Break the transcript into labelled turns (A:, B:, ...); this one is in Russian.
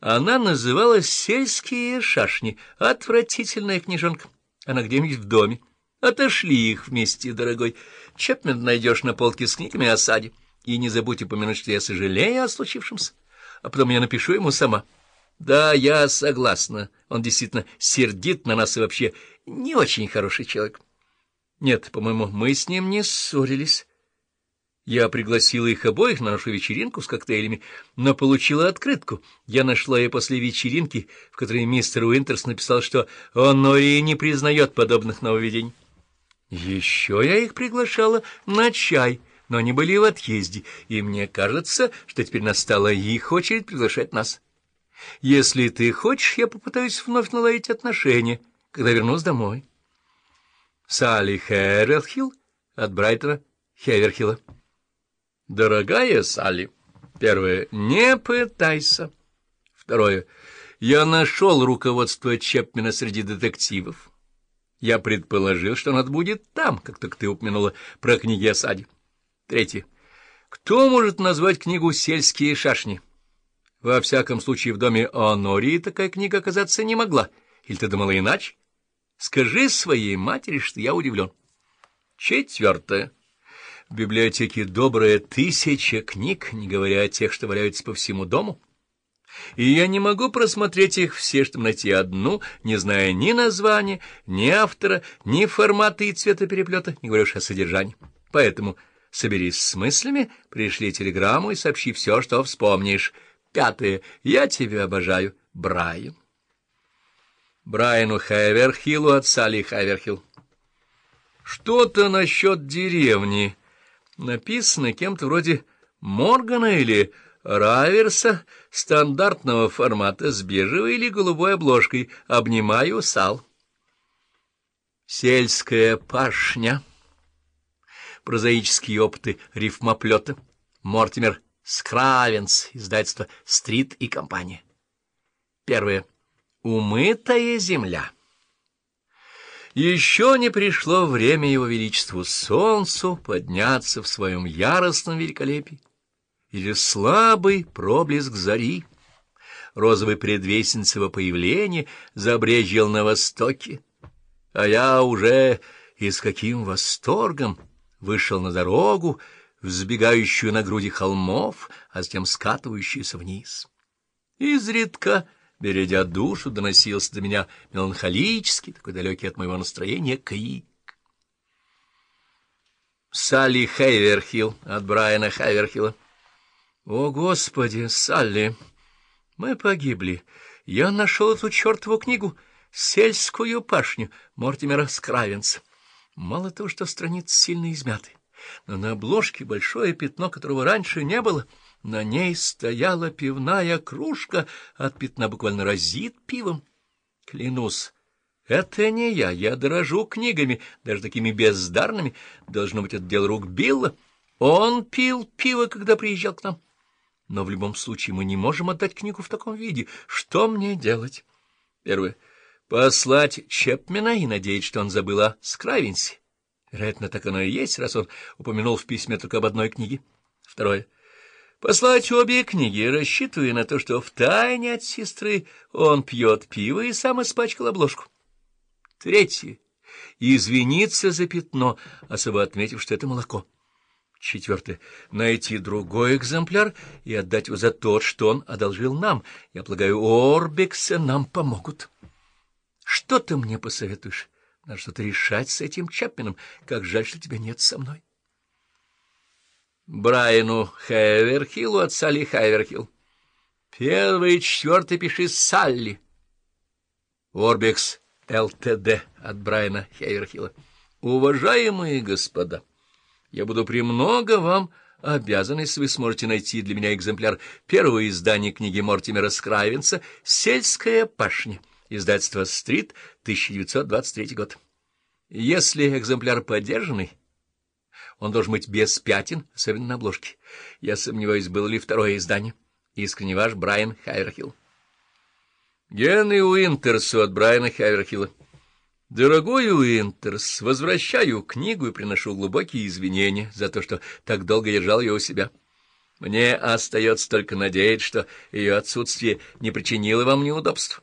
A: Она называлась «Сельские шашни». Отвратительная книжонка. Она где-нибудь в доме. Отошли их вместе, дорогой. Чепмен найдешь на полке с книгами о саде. И не забудь упомянуть, что я сожалею о случившемся. А потом я напишу ему сама. Да, я согласна. Он действительно сердит на нас и вообще не очень хороший человек. Нет, по-моему, мы с ним не ссорились. Я пригласила их обоих на нашу вечеринку с коктейлями, но получила открытку. Я нашла ее после вечеринки, в которой мистер Уинтерс написал, что он Нори не признает подобных нововведений. Еще я их приглашала на чай, но они были в отъезде, и мне кажется, что теперь настала их очередь приглашать нас. Если ты хочешь, я попытаюсь вновь наладить отношения, когда вернусь домой. Салли Херрелхилл от Брайтона Хеверхилла. Дорогая Салли, первое — не пытайся. Второе — я нашел руководство Чепмена среди детективов. Я предположил, что он будет там, как только ты упомянула про книги о саде. Третье. Кто может назвать книгу «Сельские шашни»? Во всяком случае, в доме Онории такая книга оказаться не могла. Или ты думала иначе? Скажи своей матери, что я удивлен. Четвертое. В библиотеке добрая тысяча книг, не говоря о тех, что валяются по всему дому. И я не могу просмотреть их все, чтобы найти одну, не зная ни названия, ни автора, ни формата и цвета переплета, не говоря уж о содержании. Поэтому соберись с мыслями, пришли телеграмму и сообщи все, что вспомнишь. Пятое. Я тебя обожаю. Брайан. Брайану Хайверхиллу от Салли Хайверхилл. Что-то насчет деревни. Написано кем-то вроде Моргана или Раверса, стандартного формата, с бежевой или голубой обложкой. Обнимаю, Сал. Сельская пашня. Прозаические опыты рифмоплета. Мортимер Скравенс, издательство «Стрит и компания». Первое. Умытая земля. Еще не пришло время его величеству солнцу подняться в своем яростном великолепии, или слабый проблеск зари, розовый предвестниц его появления забрежил на востоке, а я уже и с каким восторгом вышел на дорогу, взбегающую на груди холмов, а затем скатывающуюся вниз. Изредка бередя душу, доносился до меня меланхолический, такой далекий от моего настроения, крик. Салли Хейверхилл от Брайана Хайверхилла. О, Господи, Салли, мы погибли. Я нашел эту чертову книгу «Сельскую пашню» Мортимера Скравенца. Мало того, что страницы сильно измяты, но на обложке большое пятно, которого раньше не было — на ней стояла пивная кружка, от пятна буквально разит пивом. Клянусь, это не я, я дорожу книгами, даже такими бездарными. Должно быть, это дело рук Билла. Он пил пиво, когда приезжал к нам. Но в любом случае мы не можем отдать книгу в таком виде. Что мне делать? Первое. Послать Чепмена и надеяться, что он забыл о Скравенсе. Вероятно, так оно и есть, раз он упомянул в письме только об одной книге. Второе. Послать обе книги, рассчитывая на то, что втайне от сестры он пьет пиво и сам испачкал обложку. Третье. Извиниться за пятно, особо отметив, что это молоко. Четвертое. Найти другой экземпляр и отдать его за тот, что он одолжил нам. Я полагаю, Орбексы нам помогут. Что ты мне посоветуешь? Надо что-то решать с этим Чапменом. Как жаль, что тебя нет со мной. Брайану Хайверхиллу от Салли Хайверхилл. Первый и четвертый пиши Салли. Орбекс ЛТД от Брайана Хайверхилла. Уважаемые господа, я буду премного вам обязан, если вы сможете найти для меня экземпляр первого издания книги Мортимера Скравенца «Сельская пашня», издательство «Стрит», 1923 год. Если экземпляр подержанный, он должен быть без пятен, особенно на обложке. Я сомневаюсь, было ли второе издание. Искренне ваш Брайан Хайверхилл. Генри Уинтерсу от Брайана Хайверхилла. Дорогой Уинтерс, возвращаю книгу и приношу глубокие извинения за то, что так долго держал ее у себя. Мне остается только надеяться, что ее отсутствие не причинило вам неудобств.